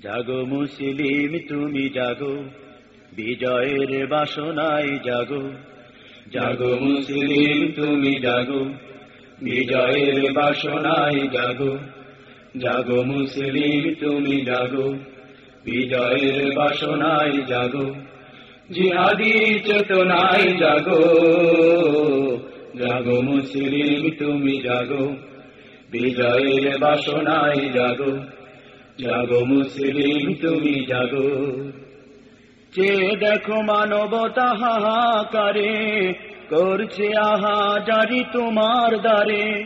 জাগো মুসলিম, তুমি জাগো। বিজয়ের বাসনায় জাগো। জাগো মুসলিম, তুমি জাগো। বিজয়ের বাসনায় জাগো। জাগো মুসলিম, তুমি জাগো। বিজয়ের বাসনায় জাগো। জিহাদি চেতনায় জাগো। জাগো মুসলিম, তুমি জাগো। বিজয়ের বাসনায় জাগো। জাগো মুসলিম, তুমি জাগো। যে দেখো মানবতা হাহাকারে, করছে আহা জারি তোমার দ্বারে।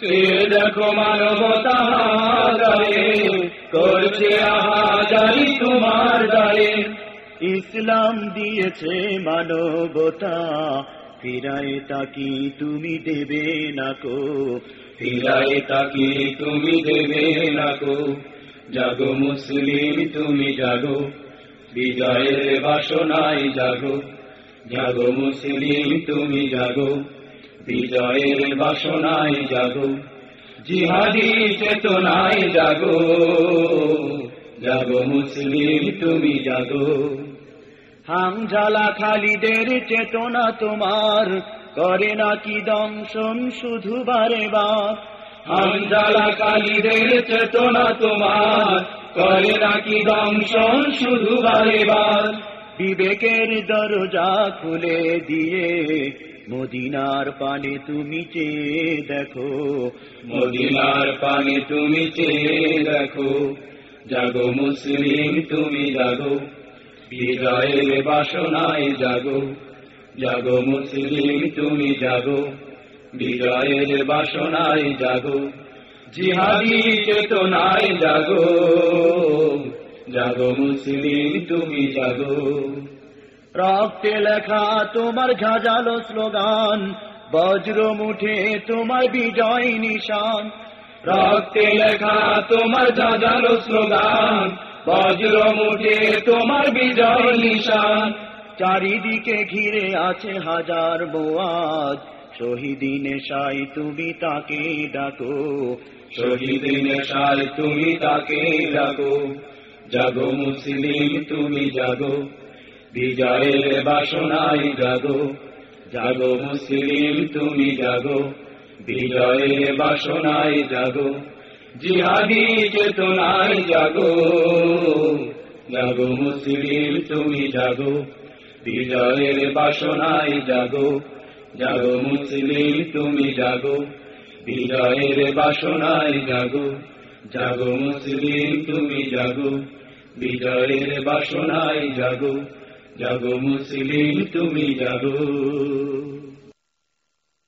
সে দেখো মানবতা হাহাকারে, করছে আহা জারি তোমার দ্বারে। ইসলাম দিয়েছে মানবতা, ফিরায় তাকি তুমি দেবে না কো? ফিরায় তাকি তুমি দেবে না কো? জাগো মুসলিম, তুমি জাগো। বিজয়ের বাসনায় জাগো। জাগো মুসলিম, তুমি জাগো। বিজয়ের বাসনায় জাগো। জিহাদি চেতনায় জাগো। জাগো মুসলিম, তুমি জাগো। হামঝালা খালিদের চেতনা তোমার। করে নাকি দংশন শুধু বারে বার। হামজালা কালীদের চেতনা তোমার। করে নাকি দংশন শুধু বারে বার বিবেকের দরজা খুলে দিয়ে মদিনার পানে তুমি চেয়ে দেখো। মদিনার পানে তুমি চেয়ে দেখো। জাগো মুসলিম তুমি জাগো। বিজয়ের বাসনায় জাগো। জাগো মুসলিম তুমি জাগো। বিজয়ের বাসনায় জাগো, জিহাদি চেতনায় জাগো জাগো মুসলিম তুমি জাগো। রক্তে লেখা তোমার ঝাঁঝালো স্লোগান, বজ্র মুঠে তোমার বিজয় নিশান। রক্তে লেখা তোমার স্লোগান, বজ্র মুঠে তোমার বিজয় নিশান। চারিদিকে ঘিরে আছে হাজার বোয়াজ শহীদিনে সাই তুমি তাকে ডাকো। শহীদিনে সাই তুমি তাকে ডাকো। জাগো মুসলিম তুমি জাগো। বিজয়ের বাসনায় জাগো। জাগো মুসলিম তুমি জাগো। বিজয়ের বাসনায় জাগো। জিহাদি চেতনায় জাগো। জাগো মুসলিম তুমি জাগো। বিজয়ের বাসনায় জাগো। জাগো মুসলিম, তুমি জাগো। বিজয়ের বাসনায় জাগো। জাগো মুসলিম, তুমি জাগো। বিজয়ের বাসনায় জাগো। জাগো মুসলিম, তুমি জাগো।